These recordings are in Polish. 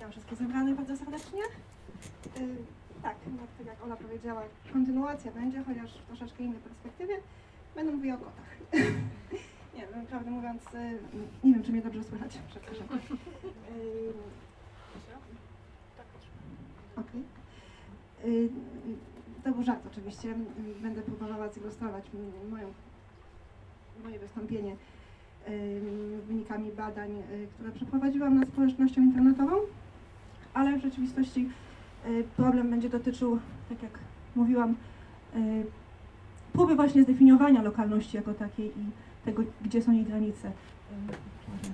Witam wszystkich zebranych bardzo serdecznie. Y, tak, no, tak jak Ola powiedziała, kontynuacja będzie, chociaż w troszeczkę innej perspektywie. Będę mówiła o kotach. nie wiem, prawdę mówiąc, y, nie wiem, czy mnie dobrze słychać. Przepraszam. Y, Okej. Y, To był żart oczywiście. Będę próbowała zilustrować moją, moje wystąpienie wynikami badań, które przeprowadziłam nad społecznością internetową, ale w rzeczywistości y, problem będzie dotyczył, tak jak mówiłam, y, próby właśnie zdefiniowania lokalności jako takiej i tego, gdzie są jej granice. Y,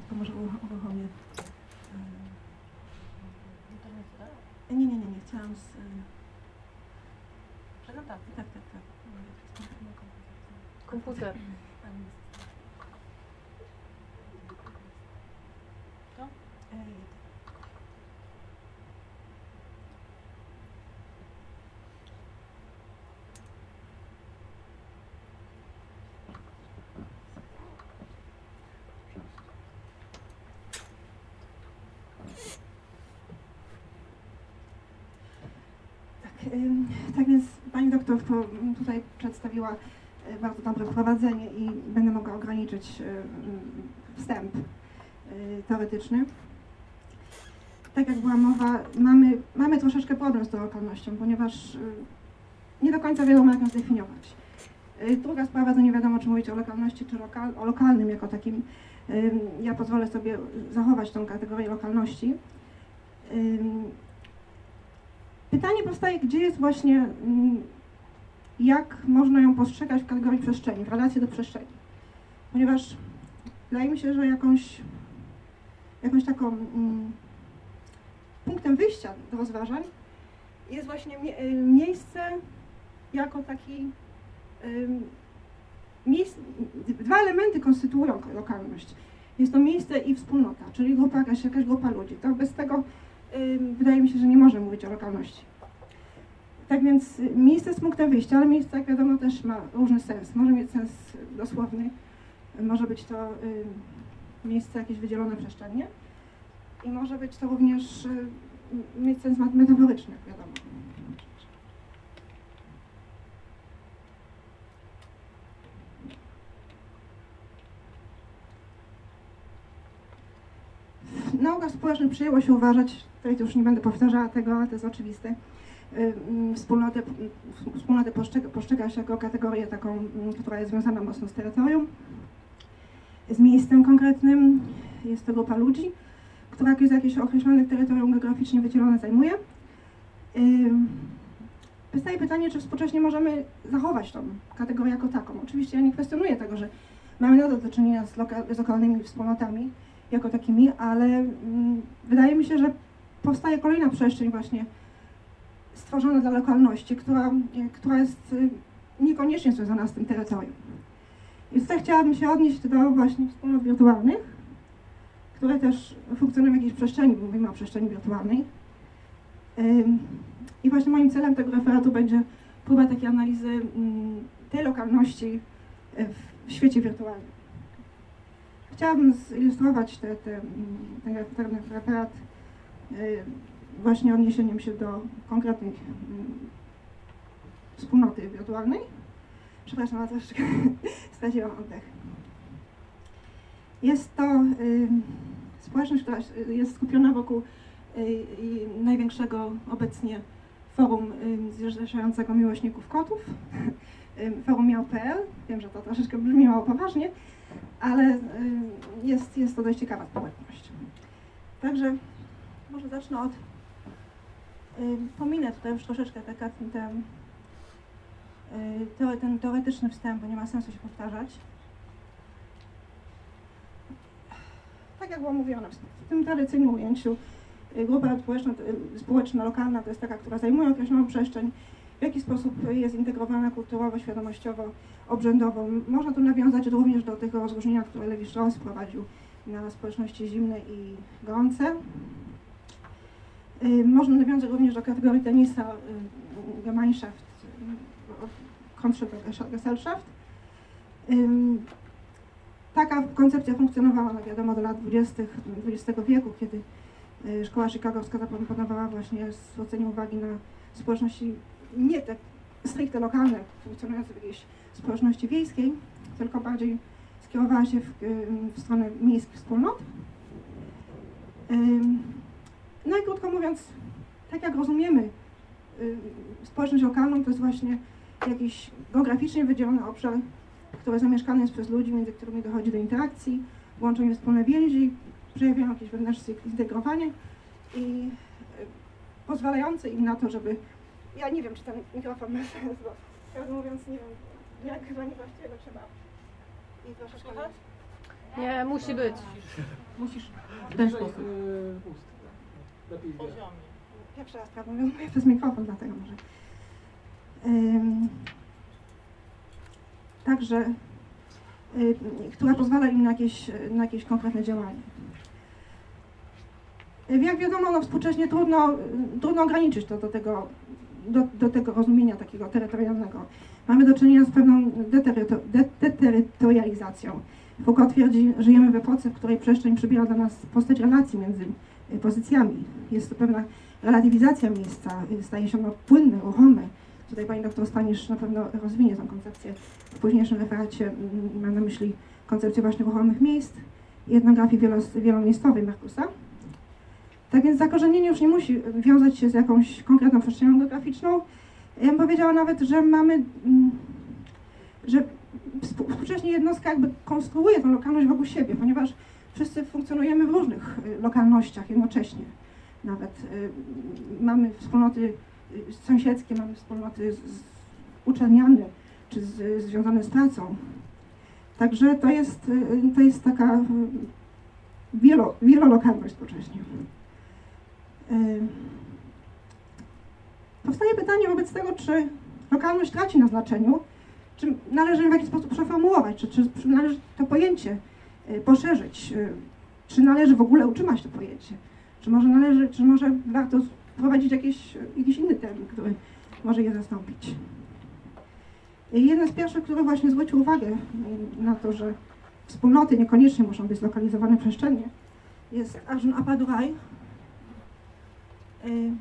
To może uruchomię. Nie, nie, nie, nie, chciałam z... Prezentacja. Tak, tak, tak. Komputer. Ej, Tak, więc pani doktor to mm, tutaj przedstawiła y, bardzo dobre wprowadzenie i będę mogła ograniczyć y, mm, wstęp y, teoretyczny. Tak jak była mowa, mamy, mamy troszeczkę problem z tą lokalnością, ponieważ nie do końca wiadomo, jak ją zdefiniować. Druga sprawa to nie wiadomo, czy mówić o lokalności, czy lokal, o lokalnym jako takim. Ja pozwolę sobie zachować tą kategorię lokalności. Pytanie powstaje, gdzie jest właśnie, ym, jak można ją postrzegać w kategorii przestrzeni, w relacji do przestrzeni. Ponieważ wydaje mi się, że jakąś, jakąś taką mm, punktem wyjścia do rozważań jest właśnie y, miejsce jako taki miejsce, dwa elementy konstytuują lokalność. Jest to miejsce i wspólnota, czyli grupa, jakaś, jakaś grupa ludzi. To bez tego wydaje mi się, że nie może mówić o lokalności. Tak więc y, miejsce jest punktem wyjścia, ale miejsce, jak wiadomo, też ma różny sens. Może mieć sens dosłowny, może być to miejsce jakieś wydzielone przestrzennie i może być to również y, mieć sens metaforyczny, jak wiadomo. W naukach społecznych przyjęło się uważać, tutaj już nie będę powtarzała tego, ale to jest oczywiste, wspólnotę, wspólnotę postrzega, postrzega się jako kategorię taką, mm, która jest związana mocno z terytorium, z miejscem konkretnym. Jest to grupa ludzi, która jakieś, określone terytorium geograficznie wydzielone zajmuje. Powstaje pytanie, czy współcześnie możemy zachować tą kategorię jako taką. Oczywiście ja nie kwestionuję tego, że mamy nadal do czynienia z, z lokalnymi wspólnotami jako takimi, ale mm, wydaje mi się, że powstaje kolejna przestrzeń właśnie stworzona dla lokalności, która, która jest y, niekoniecznie związana z tym terytorium. I tutaj chciałabym się odnieść do właśnie wspólnot wirtualnych, które też funkcjonują w jakiejś przestrzeni, bo mówimy o przestrzeni wirtualnej. I właśnie moim celem tego referatu będzie próba takiej analizy mm, tej lokalności w świecie wirtualnym. Chciałabym zilustrować te, te, mm, ten, re- ten referat y, właśnie odniesieniem się do konkretnej mm, wspólnoty wirtualnej. Przepraszam, ale troszeczkę straciłam oddech. Jest to y, społeczność, która jest skupiona wokół y, największego obecnie forum zrzeszającego miłośników kotów, y, forum miał.pl. Wiem, że to troszeczkę brzmi mało poważnie, ale y, jest, jest to dość ciekawa społeczność. Także może zacznę od, y, pominę tutaj już troszeczkę ten, y, teore- ten teoretyczny wstęp, bo nie ma sensu się powtarzać. Tak jak było mówione, w tym tradycyjnym ujęciu grupa społeczna, społeczna lokalna to jest taka, która zajmuje określoną przestrzeń, w jaki sposób jest integrowana kulturowo, świadomościowo, obrzędowo. Można tu nawiązać również do tego rozróżnienia, które Lewi Strauss wprowadził na społeczności zimne i gorące. Y, Można nawiązać również do kategorii tenisa y, Gemeinschaft y, kontrze do Gesell- Gesellschaft. Ym, Taka koncepcja funkcjonowała, no wiadomo, do lat 20. XX wieku, kiedy Szkoła chicagowska zaproponowała właśnie zwrócenie uwagi na społeczności nie te stricte lokalne, funkcjonujące w jakiejś społeczności wiejskiej, tylko bardziej skierowała się w, w stronę miejskich wspólnot. No i krótko mówiąc, tak jak rozumiemy społeczność lokalną, to jest właśnie jakiś geograficznie wydzielony obszar, który zamieszkany jest przez ludzi, między którymi dochodzi do interakcji, łączą je wspólne więzi, przejawiają jakieś wewnętrzne zintegrowanie i y, pozwalające im na to, żeby... Ja nie wiem, czy ten mikrofon ma sens, bo prawdę mówiąc nie wiem, jak chyba nie właściwie go trzeba i troszeczkę... Nie, musi być. Musisz W ten sposób. Ust. Lepiej. Pierwszy raz, prawdę mówiąc, mówię przez mikrofon, dlatego może. Ym, także, y, która pozwala im na jakieś, na jakieś konkretne działanie. Y, Jak wiadomo, no, współcześnie trudno, trudno ograniczyć to do tego, do, do tego rozumienia takiego terytorialnego. Mamy do czynienia z pewną deteryto- de- deterytorializacją. Foucault twierdzi, że żyjemy w epoce, w której przestrzeń przybiera dla nas postać relacji między y, pozycjami. Jest to pewna relatywizacja miejsca, y, staje się ono płynne, ruchome. Tutaj pani doktor Stanisz na pewno rozwinie tę koncepcję w późniejszym referacie. mm, Mam na myśli koncepcję właśnie ruchomych miejsc i etnografii wielomiejscowej Markusa. Tak więc zakorzenienie już nie musi wiązać się z jakąś konkretną przestrzenią geograficzną. Ja bym powiedziała nawet, że mamy, mm, że współ- współcześnie jednostka jakby konstruuje tę lokalność wokół siebie, ponieważ wszyscy funkcjonujemy w różnych y, lokalnościach jednocześnie. Nawet y, mamy wspólnoty y, sąsiedzkie, mamy wspólnoty uczelniane czy z, związane z pracą. Także to jest, to jest taka wielo, wielolokalność współcześnie. Y, Powstaje pytanie wobec tego, czy lokalność traci na znaczeniu, czy należy w jakiś sposób przeformułować, czy, czy, należy to pojęcie y, poszerzyć, y, czy należy w ogóle utrzymać to pojęcie, czy może należy, czy może warto wprowadzić jakiś, jakiś inny termin, który może je zastąpić. Y, Jeden z pierwszych, który właśnie zwrócił uwagę y, na to, że wspólnoty niekoniecznie muszą być zlokalizowane przestrzennie, jest Arjun Apadurai. Y,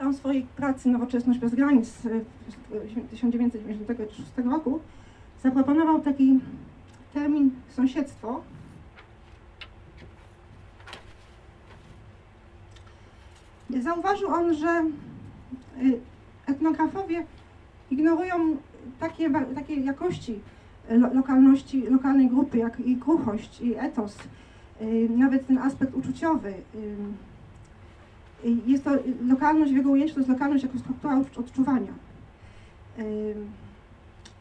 On w swojej pracy Nowoczesność bez granic y, w 1996 roku zaproponował taki termin sąsiedztwo. Zauważył on, że y, etnografowie ignorują takie, takie jakości lo, lokalności, lokalnej grupy, jak i kruchość, i etos, nawet ten aspekt uczuciowy. y, y, Jest to y, lokalność w jego ujęciu, to jest lokalność jako struktura odczu- odczuwania. Y,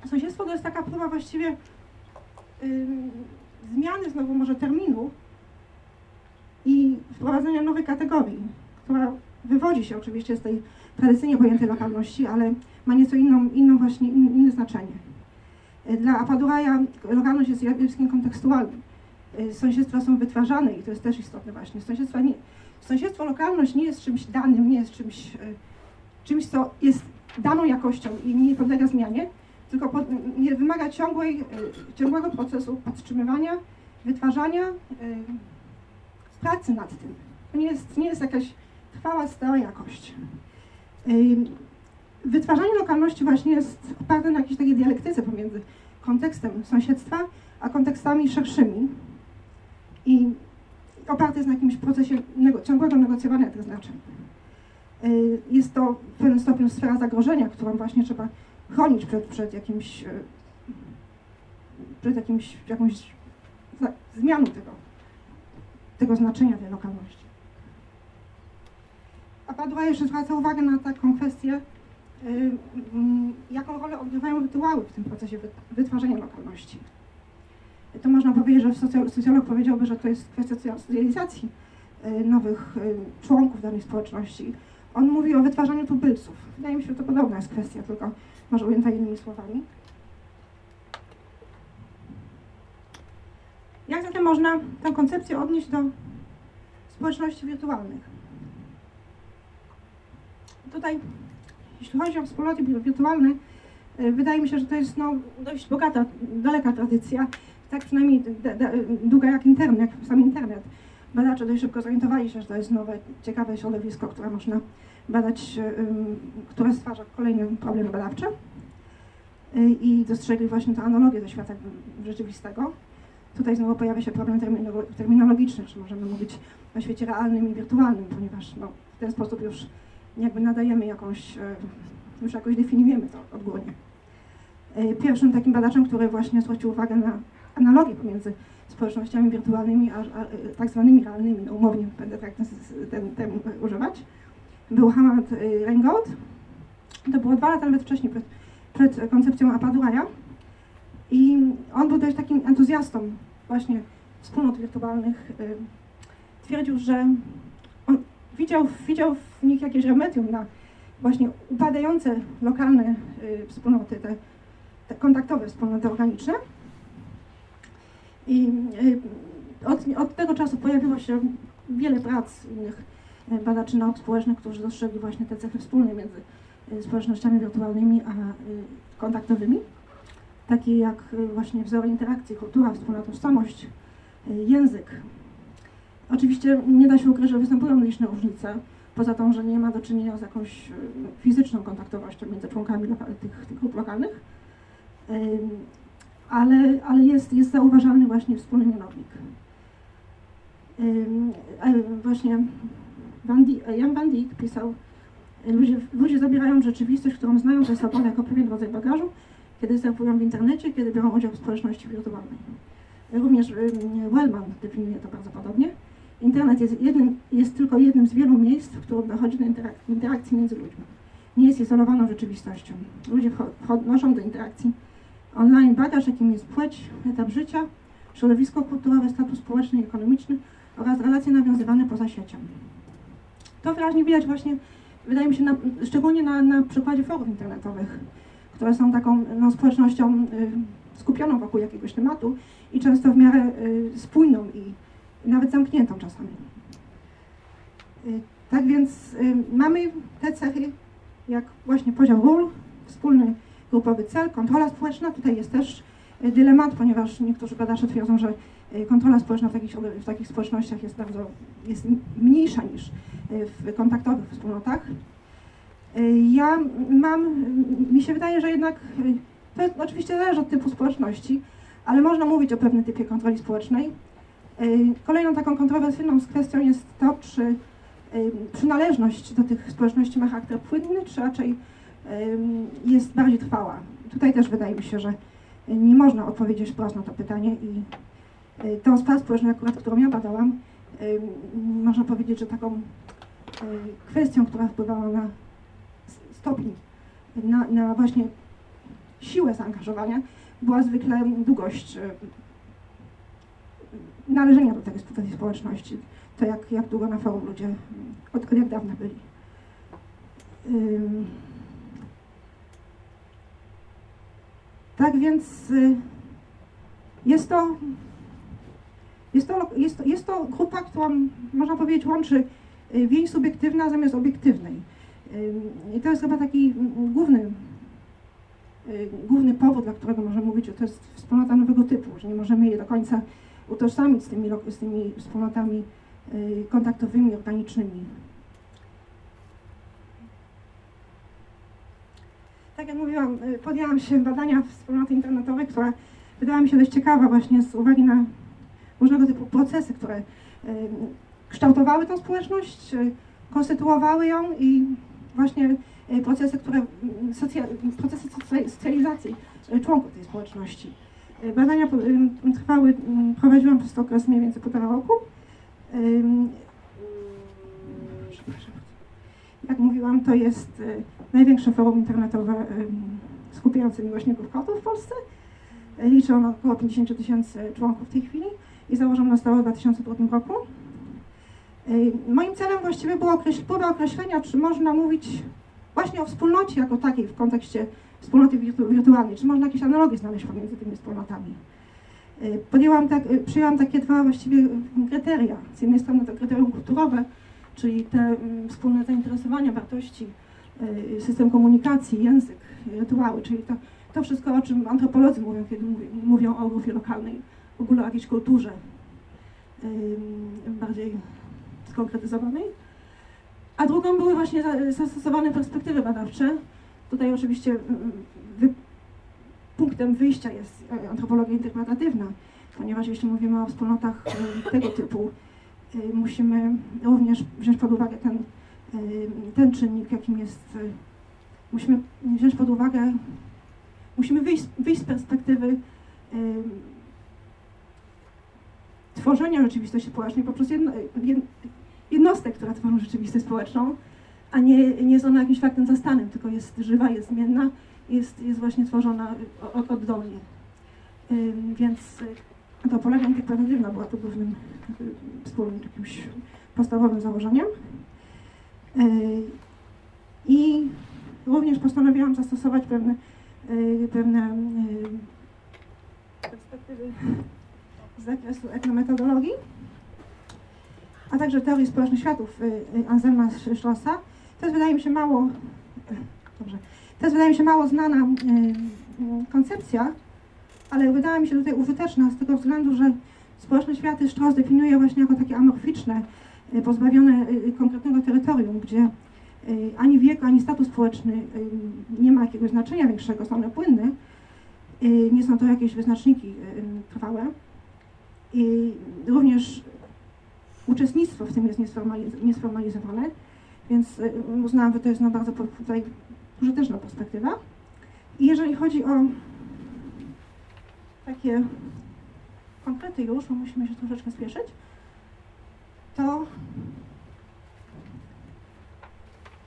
Sąsiedztwo to jest taka próba właściwie y, zmiany znowu może terminu i wprowadzenia nowej kategorii, która wywodzi się oczywiście z tej tradycyjnie pojętej lokalności, ale ma nieco inną, inną właśnie in, inne znaczenie. Y, Dla Apaduraja lokalność jest zjawiskiem kontekstualnym. Y, Sąsiedztwa są wytwarzane i to jest też istotne właśnie. Sąsiedztwa nie, sąsiedztwo, lokalność nie jest czymś danym, nie jest czymś, y, czymś co jest daną jakością i nie podlega zmianie, tylko pod, nie wymaga ciągłej, y, ciągłego procesu podtrzymywania, wytwarzania, pracy nad tym. To nie jest, nie jest jakaś trwała, stała jakość. Wytwarzanie lokalności właśnie jest oparte na jakiejś takiej dialektyce pomiędzy kontekstem sąsiedztwa, a kontekstami szerszymi i oparte jest na jakimś procesie nego, ciągłego negocjowania tych znaczeń. Y, Jest to w pewnym stopniu sfera zagrożenia, którą właśnie trzeba chronić przed, przed jakimś, y, przed jakimś, jakąś zmianą tego, tego znaczenia tej lokalności. A Padua jeszcze zwraca uwagę na taką kwestię, y, jaką rolę odgrywają rytuały w tym procesie wyt- wytwarzania lokalności. To można powiedzieć, że socjolog, powiedziałby, że to jest kwestia socja- socjalizacji y, nowych y, członków danej społeczności. On mówi o wytwarzaniu tubylców. Wydaje mi się, że to podobna jest kwestia, tylko może ujęta innymi słowami. Jak zatem można tę koncepcję odnieść do społeczności wirtualnych? Tutaj, jeśli chodzi o wspólnoty wi- wirtualne, y, wydaje mi się, że to jest no, dość bogata, daleka tradycja. Tak przynajmniej długa jak internet, jak sam internet. Badacze dość szybko zorientowali się, że to jest nowe, ciekawe środowisko, które można badać, które stwarza kolejne problemy badawcze. Y, I dostrzegli właśnie tę analogię do świata rzeczywistego. Tutaj znowu pojawia się problem termino- terminologiczny, czy możemy mówić o świecie realnym i wirtualnym, ponieważ no, w ten sposób już jakby nadajemy jakąś, e, już jakoś definiujemy to odgórnie. E, Pierwszym takim badaczem, który właśnie zwrócił uwagę na analogię pomiędzy społecznościami wirtualnymi a, a e, tak zwanymi realnymi, no umownie będę tak ten, ten, używać, był Hamad e, Reingold. To było dwa lata nawet wcześniej, przed, przed koncepcją Apaduraja. I on był też takim entuzjastą właśnie wspólnot wirtualnych. E, Twierdził, że on widział, widział w nich jakieś remedium na właśnie upadające lokalne y, wspólnoty, te, te kontaktowe wspólnoty organiczne. I y, od, od tego czasu pojawiło się wiele prac innych badaczy nauk społecznych, którzy dostrzegli właśnie te cechy wspólne między y, społecznościami wirtualnymi a y, kontaktowymi, takie jak właśnie wzory interakcji, kultura, wspólna tożsamość, język. Oczywiście nie da się ukryć, że występują liczne różnice, poza tą, że nie ma do czynienia z jakąś fizyczną kontaktowością między członkami tych, tych grup lokalnych, ale, ale jest, jest zauważalny właśnie wspólny mianownik. Właśnie Van Dijk, Jan Van Dijk pisał, ludzie, ludzie zabierają rzeczywistość, którą znają ze sobą jako pewien rodzaj bagażu, kiedy surfują w internecie, kiedy biorą udział w społeczności wirtualnej. Również Wellman definiuje to bardzo podobnie. Internet jest, jednym, jest tylko jednym z wielu miejsc, w którym dochodzi do interak- interakcji między ludźmi. Nie jest izolowaną rzeczywistością. Ludzie wcho- wnoszą do interakcji online bagaż, jakim jest płeć, etap życia, środowisko kulturowe, status społeczny i ekonomiczny oraz relacje nawiązywane poza siecią. To wyraźnie widać właśnie, wydaje mi się, na, szczególnie na, na przykładzie forów internetowych, które są taką no, społecznością y, skupioną wokół jakiegoś tematu i często w miarę y, spójną i nawet zamkniętą czasami. Y, Tak więc y, mamy te cechy, jak właśnie podział ról, wspólny grupowy cel, kontrola społeczna. Tutaj jest też y, dylemat, ponieważ niektórzy badacze twierdzą, że y, kontrola społeczna w takich, w takich społecznościach jest bardzo jest mniejsza niż y, w kontaktowych wspólnotach. Ja mam, mi się wydaje, że jednak to jest- oczywiście zależy od typu społeczności, ale można mówić o pewnym typie kontroli społecznej. Kolejną taką kontrowersyjną kwestią jest to, czy przynależność do tych społeczności ma charakter płynny, czy raczej jest bardziej trwała. Tutaj też wydaje mi się, że nie można odpowiedzieć wprost na to pytanie i y, tą sprawę społeczną, akurat, którą ja badałam, można powiedzieć, że taką y, kwestią, która wpływała na stopień, na, na właśnie siłę zaangażowania, była zwykle długość y, należenia do tej, tej społeczności. To jak, jak długo na forum ludzie, od, od jak dawna byli. Ym. Tak więc y, jest to, jest to, jest jest to grupa, która można powiedzieć łączy y, więź subiektywna zamiast obiektywnej. Ym, I to jest chyba taki główny, y, główny powód, dla którego możemy mówić, że to jest wspólnota nowego typu, że nie możemy jej do końca utożsamić z tymi, z tymi wspólnotami y, kontaktowymi, organicznymi. Tak jak mówiłam, y, podjęłam się badania wspólnoty internetowej, która wydała mi się dość ciekawa właśnie z uwagi na różnego typu procesy, które y, kształtowały tą społeczność, y, konstytuowały ją i właśnie procesy, które, mm, procesy socja- socjalizacji członków tej społeczności. Badania trwały, ym, prowadziłam przez okres mniej więcej półtora roku. Jak mówiłam, to jest y, największe forum internetowe ym, skupiające miłośników kotów w Polsce. Y, Liczy ono około 50 tysięcy członków w tej chwili i założono zostało w 2002 roku. Y, Moim celem właściwie było określ- próba określenia, czy można mówić właśnie o wspólnocie jako takiej w kontekście wspólnoty wirtu- wirtualnej, czy można jakieś analogie znaleźć pomiędzy tymi wspólnotami. Y, Podjęłam tak, y, przyjęłam takie dwa właściwie y, kryteria. Z jednej strony to kryterium kulturowe, czyli te mm, wspólne zainteresowania, wartości, y, system komunikacji, język, rytuały, czyli to, to wszystko, o czym antropolodzy mówią, kiedy mówi- mówią o grupie lokalnej w ogóle o jakiejś kulturze bardziej skonkretyzowanej. A drugą były właśnie za- zastosowane perspektywy badawcze. Tutaj oczywiście wy, punktem wyjścia jest e, antropologia interpretatywna, ponieważ jeśli mówimy o wspólnotach e, tego typu, musimy również wziąć pod uwagę ten, e, ten czynnik, jakim jest, e, musimy wziąć pod uwagę, musimy wyjść, wyjść z perspektywy tworzenia rzeczywistości społecznej poprzez jedno, jed, jednostek, które tworzą rzeczywistość społeczną, a nie, nie jest ona jakimś faktem zastanym, tylko jest żywa, jest zmienna, jest, jest właśnie tworzona od, oddolnie. Więc y, antropologia interpretatywna była tu głównym y, wspólnym jakimś podstawowym założeniem. Y, I również postanowiłam zastosować pewne, y, pewne y, perspektywy z zakresu etnometodologii, a także teorii społecznych światów Anselma Schlossa. To jest, wydaje mi się, mało, dobrze, to jest, wydaje mi się, mało znana koncepcja, ale wydała mi się tutaj użyteczna z tego względu, że społeczne światy Strauss definiuje właśnie jako takie amorficzne, y, pozbawione y, konkretnego terytorium, gdzie ani wiek, ani status społeczny nie ma jakiegoś znaczenia większego, są one płynne. Nie są to jakieś wyznaczniki trwałe. I również uczestnictwo w tym jest niesformaliz- niesformalizowane, więc uznałam, że to jest no, bardzo tutaj użyteczna perspektywa. I jeżeli chodzi o takie konkrety już, bo musimy się troszeczkę spieszyć, to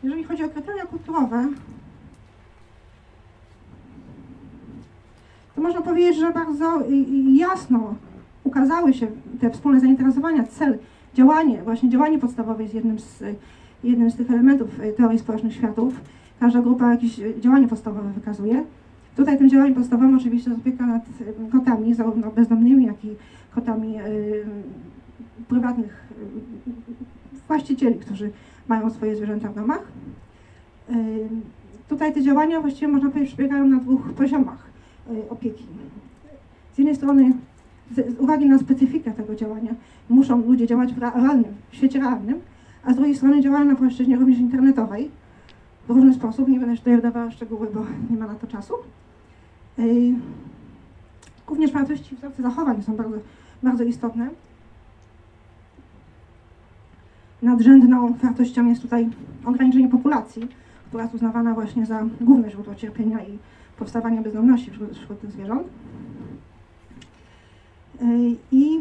jeżeli chodzi o kryteria kulturowe, to można powiedzieć, że bardzo jasno ukazały się te wspólne zainteresowania, cel, działanie, właśnie działanie podstawowe jest jednym z, jednym z tych elementów y, teorii społecznych światów. Każda grupa jakieś y, działanie podstawowe wykazuje. Tutaj tym działaniem podstawowym oczywiście opieka nad kotami, zarówno bezdomnymi, jak i kotami prywatnych właścicieli, którzy mają swoje zwierzęta w domach. Tutaj te działania właściwie można powiedzieć przebiegają na dwóch poziomach y, opieki. Z jednej strony z, uwagi na specyfikę tego działania muszą ludzie działać w rea- realnym, w świecie realnym, a z drugiej strony działają na płaszczyźnie również internetowej w różny sposób. Nie będę tutaj wdawała w szczegóły, bo nie ma na to czasu. Również wartości wzorce zachowań są bardzo, bardzo istotne. Nadrzędną wartością jest tutaj ograniczenie populacji, która jest uznawana właśnie za główne źródło cierpienia i powstawania bezdomności wśród, wśród tych zwierząt. I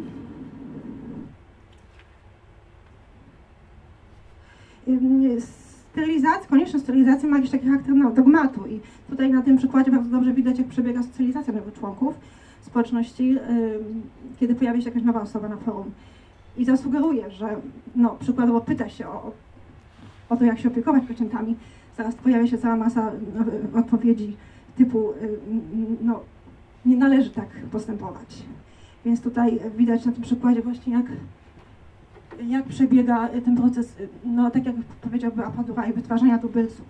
Ym, Sterylizacja, konieczność sterylizacji ma jakiś taki charakter no, dogmatu i tutaj na tym przykładzie bardzo dobrze widać, jak przebiega socjalizacja nowych członków społeczności, kiedy pojawia się jakaś nowa osoba na forum. I zasugeruje, że no, przykładowo pyta się o, o to, jak się opiekować pacjentami, zaraz pojawia się cała masa y, odpowiedzi typu y, no, nie należy tak postępować. Więc tutaj widać na tym przykładzie właśnie, jak jak przebiega ten proces, no tak jak powiedziałby Apadura, i wytwarzania tubylców.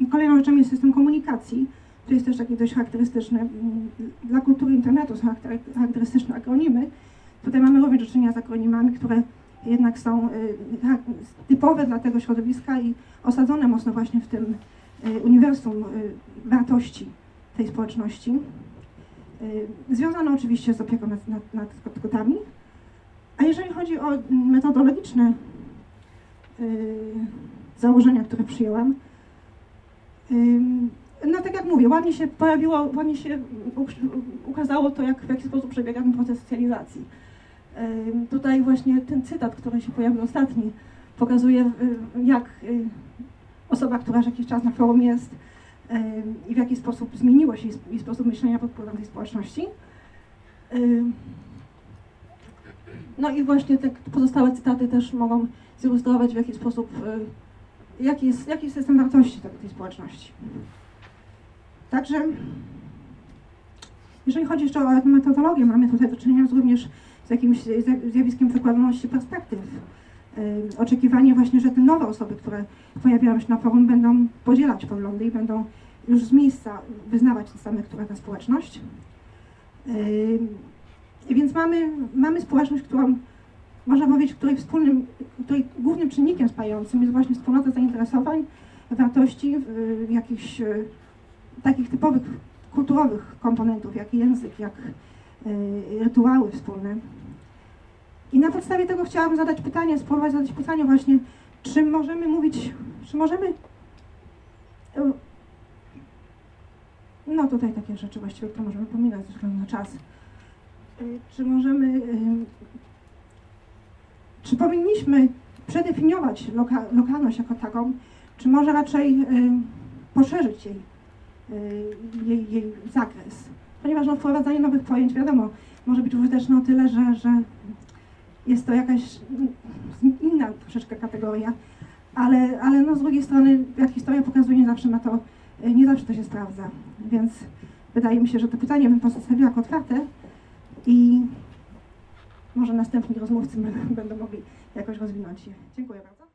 Yy, Kolejną rzeczą jest system komunikacji. To jest też taki dość charakterystyczny. mm, Dla kultury internetu są charakter- charakterystyczne akronimy. Tutaj mamy również do czynienia z akronimami, które jednak są typowe dla tego środowiska i osadzone mocno właśnie w tym uniwersum wartości tej społeczności. Y, Związane oczywiście z opieką nad, nad, nad kotami. A jeżeli chodzi o metodologiczne y, założenia, które przyjęłam, no tak jak mówię, ładnie się pojawiło, ładnie się ukazało to, jak, w jaki sposób przebiega ten proces socjalizacji. Tutaj właśnie ten cytat, który się pojawił ostatni, pokazuje, y, jak osoba, która już jakiś czas na forum jest, i w jaki sposób zmieniło się jej sp- jej sposób myślenia pod wpływem tej społeczności. No i właśnie te pozostałe cytaty też mogą zilustrować w jaki sposób, y, jaki jest, jaki jest system wartości tej, społeczności. Także, jeżeli chodzi jeszcze o metodologię, mamy tutaj do czynienia również z jakimś zja- zjawiskiem wykładalności perspektyw. Y, Oczekiwanie właśnie, że te nowe osoby, które pojawiają się na forum, będą podzielać poglądy i będą już z miejsca wyznawać te same, które ta społeczność. Yy, Więc mamy, mamy społeczność, którą można powiedzieć, której wspólnym, której głównym czynnikiem spajającym jest właśnie wspólnota zainteresowań, wartości, jakichś yy, takich typowych kulturowych komponentów, jak język, jak rytuały wspólne. I na podstawie tego chciałabym zadać pytanie, spróbować zadać pytanie właśnie, czy możemy mówić, czy możemy yy, no tutaj takie rzeczy właściwie, które możemy pominąć ze względu na czas. Y, Czy możemy, y, czy powinniśmy przedefiniować loka, lokalność jako taką, czy może raczej poszerzyć jej, jej, jej zakres? Ponieważ no, wprowadzanie nowych pojęć, wiadomo, może być użyteczne o tyle, że, że jest to jakaś inna troszeczkę kategoria, ale, ale no, z drugiej strony, jak historia pokazuje, nie zawsze ma to nie zawsze to się sprawdza. Więc wydaje mi się, że to pytanie bym pozostawiła jako otwarte i może następni rozmówcy będą mogli jakoś rozwinąć je. Dziękuję bardzo.